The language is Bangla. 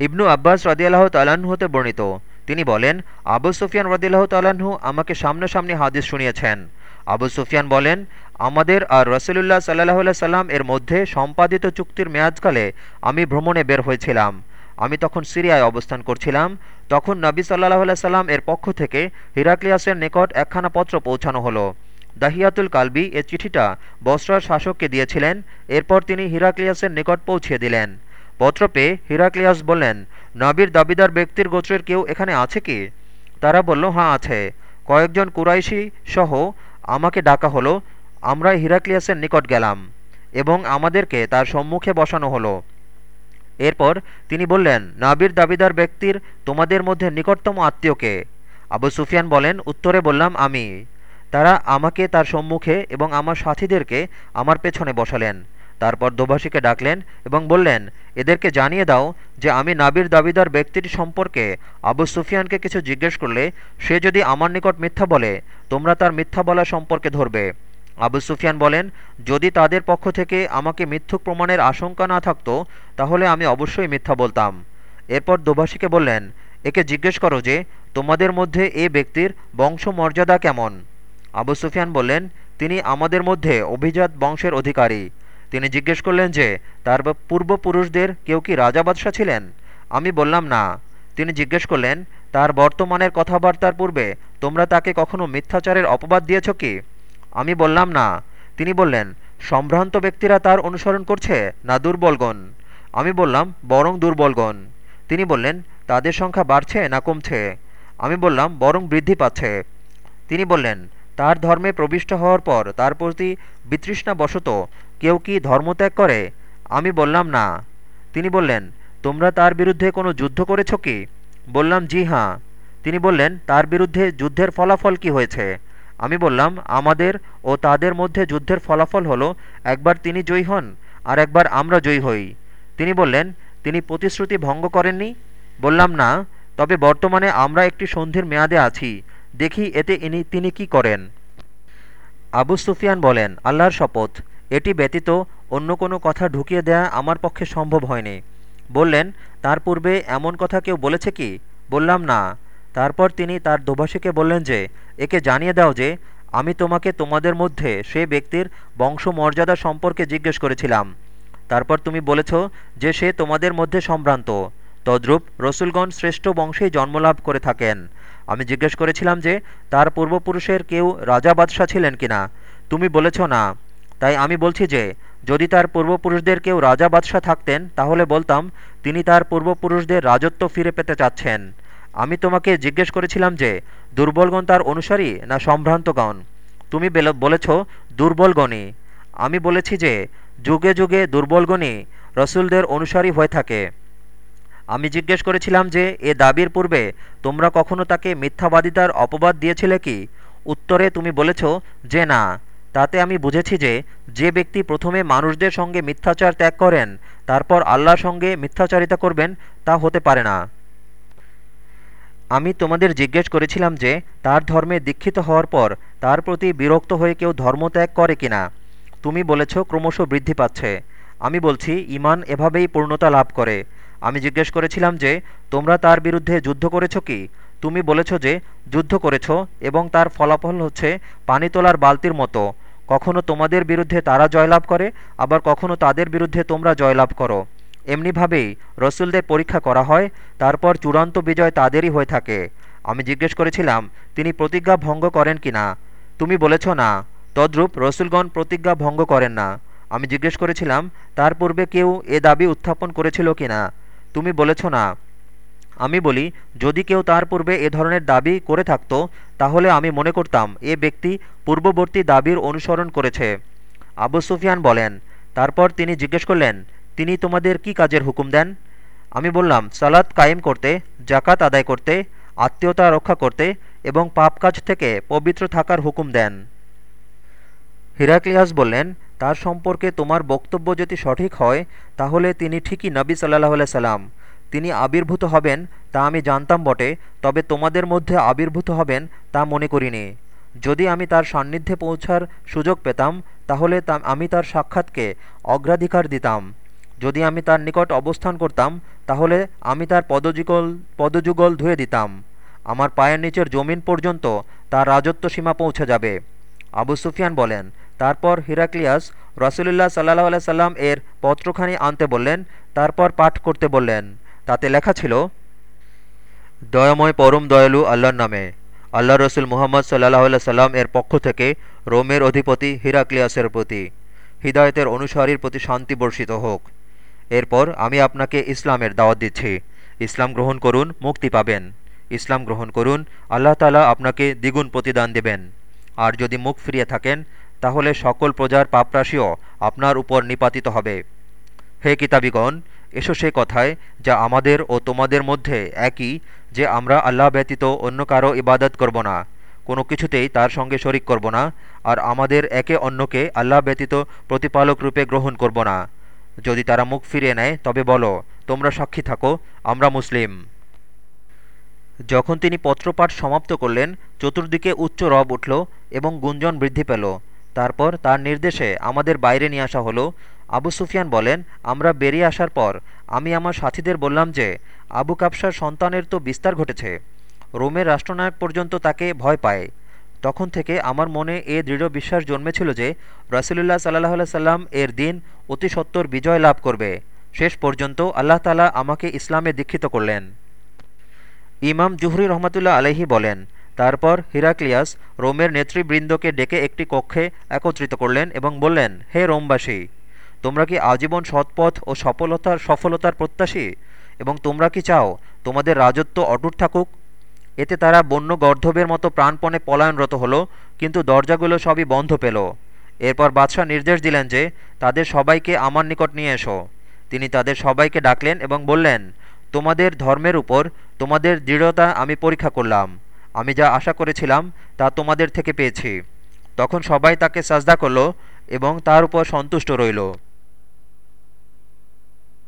ইবনু আব্বাস রদিয়াল্লাহ তাল্লাহ্ন হতে বর্ণিত। তিনি বলেন, আবু সুফিয়ান রদিল্লাহ তাল্লাহ্ন আমাকে সামনাসামনি হাদিস শুনিয়েছেন। আবু সুফিয়ান বলেন, আমাদের আর রসুলুল্লাহ সাল্লাহ সাল্লাম এর মধ্যে সম্পাদিত চুক্তির মেয়াদকালে আমি ভ্রমণে বের হয়েছিলাম। আমি তখন সিরিয়ায় অবস্থান করছিলাম। তখন নবী সাল্লাহ সাল্লাম এর পক্ষ থেকে হিরাক্লিয়াসের নিকট একখানা পত্র পৌঁছানো হলো। দাহিয়াতুল কালবি এ চিঠিটা বস্রার শাসককে দিয়েছিলেন। এরপর তিনি হিরাক্লিয়াসের নিকট পৌঁছিয়ে দিলেন। পত্র পেয়ে হিরাক্লিয়াস বললেন, নবীর দাবিদার ব্যক্তির গোত্রের কেউ এখানে আছে কি? তারা বলল হ্যাঁ আছে। কয়েকজন কুরাইশি সহ আমাকে ডাকা হলো। আমরা হিরাক্লিয়াসের নিকট গেলাম এবং আমাদেরকে তার সম্মুখে বসানো হলো। এরপর তিনি বললেন, নাবির দাবিদার ব্যক্তির তোমাদের মধ্যে নিকটতম আত্মীয়কে আবু সুফিয়ান বলেন, উত্তরে বললাম, আমি। তারা আমাকে তার সম্মুখে এবং আমার সাথীদেরকে আমার পেছনে বসালেন। তারপর দোভাষীকে ডাকলেন এবং বললেন, এদেরকে জানিয়ে দাও যে আমি নাবির দাবিদার ব্যক্তিটি সম্পর্কে আবু সুফিয়ানকে কিছু জিজ্ঞেস করলে সে যদি আমার নিকট মিথ্যা বলে, তোমরা তার মিথ্যা বলা সম্পর্কে ধরবে। আবু সুফিয়ান বলেন, যদি তাদের পক্ষ থেকে আমাকে মিথ্যুক প্রমাণের আশঙ্কা না থাকতো, তাহলে আমি অবশ্যই মিথ্যা বলতাম। এরপর দোভাষীকে বললেন, একে জিজ্ঞেস করো যে, তোমাদের মধ্যে এ ব্যক্তির বংশমর্যাদা কেমন? আবু সুফিয়ান বললেন, তিনি আমাদের মধ্যে অভিজাত বংশের অধিকারী। তিনি জিজ্ঞেস করলেন যে, তার পূর্বপুরুষদের কেউ কি রাজা বাদশাহ ছিলেন? আমি বললাম, না। তিনি জিজ্ঞেস করলেন, তার বর্তমানের কথাবার্তার পূর্বে তোমরা তাকে কখনো মিথ্যাচারের অপবাদ দিয়েছ কি? আমি বললাম, না। তিনি বললেন, সম্ভ্রান্ত ব্যক্তিরা তার অনুসরণ করছে না দুর্বলগণ আমি বললাম, বরং দুর্বলগণ তিনি বললেন, তাদের সংখ্যা বাড়ছে না কমছে? আমি বললাম, বরং বৃদ্ধি পাচ্ছে। তিনি বললেন, তার ধর্মে প্রবিষ্ট হওয়ার পর তার প্রতি বিতৃষ্ণাবশত কেউ কি ধর্মত্যাগ করে? আমি বললাম, না। তিনি বললেন, তোমরা তার বিরুদ্ধে কোনো যুদ্ধ করেছ কি? বললাম, জি হ্যাঁ। তিনি বললেন, তার বিরুদ্ধে যুদ্ধের ফলাফল কি হয়েছে? আমি বললাম, আমাদের ও তাদের মধ্যে যুদ্ধের ফলাফল হলো, একবার তিনি জয়ী হন আর একবার আমরা জয়ী হই। তিনি বললেন, তিনি প্রতিশ্রুতি ভঙ্গ করেননি? বললাম, না, তবে বর্তমানে আমরা একটি সন্ধির মেয়াদে আছি। দেখি এতে ইনি, তিনি কি করেন? আবু সুফিয়ান বলেন, আল্লাহর শপথ। এটি ব্যতীত অন্য কোনো কথা ঢুকিয়ে দেয়া আমার পক্ষে সম্ভব হয়নি। বললেন, তার পূর্বে এমন কথা কেউ বলেছে কি? বললাম, না। তারপর তিনি তার দোভাষীকে বললেন যে, একে জানিয়ে দাও যে, আমি তোমাকে তোমাদের মধ্যে সে ব্যক্তির বংশমর্যাদা সম্পর্কে জিজ্ঞেস করেছিলাম। তারপর তুমি বলেছ যে, সে তোমাদের মধ্যে সম্ভ্রান্ত। তদ্রূপ রসুলগঞ্জ শ্রেষ্ঠ বংশেই জন্মলাভ করে থাকেন। আমি জিজ্ঞেস করেছিলাম যে, তার পূর্বপুরুষের কেউ রাজা বাদশাহ ছিলেন কিনা? তুমি বলেছ, না। তাই আমি বলছি যে, যদি তার পূর্বপুরুষদের কেউ রাজা বাদশাহ থাকতেন, তাহলে বলতাম, তিনি তার পূর্বপুরুষদের রাজত্ব ফিরে পেতে চাচ্ছেন। আমি তোমাকে জিজ্ঞেস করেছিলাম যে, দুর্বলগণ তার অনুসারী না সম্ভ্রান্তগণ? তুমি বলেছ, দুর্বলগণই। আমি বলেছি যে, যুগে যুগে দুর্বলগণই রসুলদের অনুসারী হয়ে থাকে। আমি জিজ্ঞেস করেছিলাম যে, এ দাবির পূর্বে তোমরা কখনো তাকে মিথ্যাবাদিতার অপবাদ দিয়েছিলে কি? উত্তরে তুমি বলেছ যে না। তাতে আমি বুঝেছি যে যে ব্যক্তি প্রথমে মানুষদের সঙ্গে মিথ্যাচার ত্যাগ করেন, তারপর আল্লাহর সঙ্গে মিথ্যাচারিতা করবেন, তা হতে পারে না। আমি তোমাদের জিজ্ঞেস করেছিলাম যে, তার ধর্মে দীক্ষিত হওয়ার পর তার প্রতি বিরক্ত হয়ে কেউ ধর্ম ত্যাগ করে কিনা। তুমি বলেছ, ক্রমশ বৃদ্ধি পাচ্ছে। আমি বলছি ইমান এভাবেই পূর্ণতা লাভ করে। আমি জিজ্ঞেস করেছিলাম যে, তোমরা তার বিরুদ্ধে যুদ্ধ করেছ কি? তুমি বলেছ যে, যুদ্ধ করেছ এবং তার ফলাফল হচ্ছে পানি তোলার বালতির মতো। কখনো তোমাদের বিরুদ্ধে তারা জয়লাভ করে, আবার কখনো তাদের বিরুদ্ধে তোমরা জয়লাভ করো। এমনিভাবেই রসুলদের পরীক্ষা করা হয়, তারপর চূড়ান্ত বিজয় তাদেরই হয়ে থাকে। আমি জিজ্ঞেস করেছিলাম, তিনি প্রতিজ্ঞা ভঙ্গ করেন কি না তুমি বলেছ না। তদ্রূপ রসুলগণ প্রতিজ্ঞা ভঙ্গ করেন না। আমি জিজ্ঞেস করেছিলাম, তার পূর্বে কেউ এ দাবি উত্থাপন করেছিল কি না তুমি বলেছ না। আমি বলি, যদি কেউ তার পূর্বে এ ধরনের দাবি করে থাকত, তাহলে আমি মনে করতাম, এ ব্যক্তি পূর্ববর্তী দাবির অনুসরণ করেছে। আবু সুফিয়ান বলেন, তারপর তিনি জিজ্ঞেস করলেন, তিনি তোমাদের কি কাজের হুকুম দেন? আমি বললাম, সালাত কায়েম করতে জাকাত আদায় করতে, আত্মীয়তা রক্ষা করতে এবং পাপ কাজ থেকে পবিত্র থাকার হুকুম দেন। হিরাক্লিয়াস বললেন, তার সম্পর্কে তোমার বক্তব্য যদি সঠিক হয়, তাহলে তিনি ঠিকই নবী সাল্লাহ সাল্লাম। তিনি আবির্ভূত হবেন, তা আমি জানতাম বটে, তবে তোমাদের মধ্যে আবির্ভূত হবেন তা মনে করিনি। যদি আমি তার সান্নিধ্যে পৌঁছার সুযোগ পেতাম, তাহলে তা আমি তার সাক্ষাৎকে অগ্রাধিকার দিতাম। যদি আমি তার নিকট অবস্থান করতাম, তাহলে আমি তার পদযুগল পদযুগল ধুয়ে দিতাম। আমার পায়ের নিচের জমিন পর্যন্ত তার রাজত্ব সীমা পৌঁছে যাবে। আবু সুফিয়ান বলেন, তারপর হিরাক্লিয়াস রসুলুল্লাহ সাল্লাহ সাল্লাম এর পত্রখানি আনতে বললেন, তারপর পাঠ করতে বললেন। তাতে লেখা ছিল, দয়াময় পরম দয়ালু আল্লাহর নামে আল্লাহ রসুল মুহাম্মদ সাল্লাহ সাল্লাম এর পক্ষ থেকে রোমের অধিপতি হিরাক্লিয়াসের প্রতি হিদায়তের অনুসারীর প্রতি শান্তি বর্ষিত হোক। এরপর আমি আপনাকে ইসলামের দাওয়াত দিচ্ছি। ইসলাম গ্রহণ করুন, মুক্তি পাবেন। ইসলাম গ্রহণ করুন, আল্লাহ তালা আপনাকে দ্বিগুণ প্রতিদান দেবেন। আর যদি মুখ ফিরিয়ে থাকেন, তাহলে সকল প্রজার পাপরাশিও আপনার উপর নিপাতিত হবে। হে কিতাবিগণ এসো সে কথায়, যা আমাদের ও তোমাদের মধ্যে একই, যে আমরা আল্লাহ ব্যতীত অন্য কারও ইবাদত করব না। কোনো কিছুতেই তার সঙ্গে শরিক করব না, আর আমাদের একে অন্যকে আল্লাহ ব্যতীত প্রতিপালক রূপে গ্রহণ করব না। যদি তারা মুখ ফিরিয়ে নেয়, তবে বলো, তোমরা সাক্ষী থাকো, আমরা মুসলিম। যখন তিনি পত্রপাঠ সমাপ্ত করলেন, চতুর্দিকে উচ্চ রব উঠল এবং গুঞ্জন বৃদ্ধি পেল। তারপর তার নির্দেশে আমাদের বাইরে নিয়ে আসা হলো আবু সুফিয়ান বলেন, আমরা বেরিয়ে আসার পর আমি আমার সাথীদের বললাম যে, আবু কাবসার সন্তানের তো বিস্তার ঘটেছে। রোমের রাষ্ট্রনায়ক পর্যন্ত তাকে ভয় পায়। তখন থেকে আমার মনে এ দৃঢ় বিশ্বাস জন্মেছিল যে, রাসুলুল্লাহ সাল্লাহ সাল্লাম এর দিন অতি সত্বর বিজয় লাভ করবে। শেষ পর্যন্ত আল্লাহ তালা আমাকে ইসলামে দীক্ষিত করলেন। ইমাম জুহরি রহমতুল্লাহ আলহি বলেন, তারপর হিরাক্লিয়াস রোমের নেতৃবৃন্দকে ডেকে একটি কক্ষে একত্রিত করলেন এবং বললেন, হে রোমবাসী তোমরা কি আজীবন সৎপথ ও সফলতার সফলতার প্রত্যাশী? এবং তোমরা কি চাও তোমাদের রাজত্ব অটুট থাকুক? এতে তারা বন্য গর্ধবের মতো প্রাণপণে পলায়নরত হলো, কিন্তু দরজাগুলো সবই বন্ধ পেল। এরপর বাদশাহ নির্দেশ দিলেন যে, তাদের সবাইকে আমার নিকট নিয়ে এসো। তিনি তাদের সবাইকে ডাকলেন এবং বললেন, তোমাদের ধর্মের উপর তোমাদের দৃঢ়তা আমি পরীক্ষা করলাম। আমি যা আশা করেছিলাম তা তোমাদের থেকে পেয়েছি। তখন সবাই তাকে সাজদা করল এবং তার উপর সন্তুষ্ট রইল।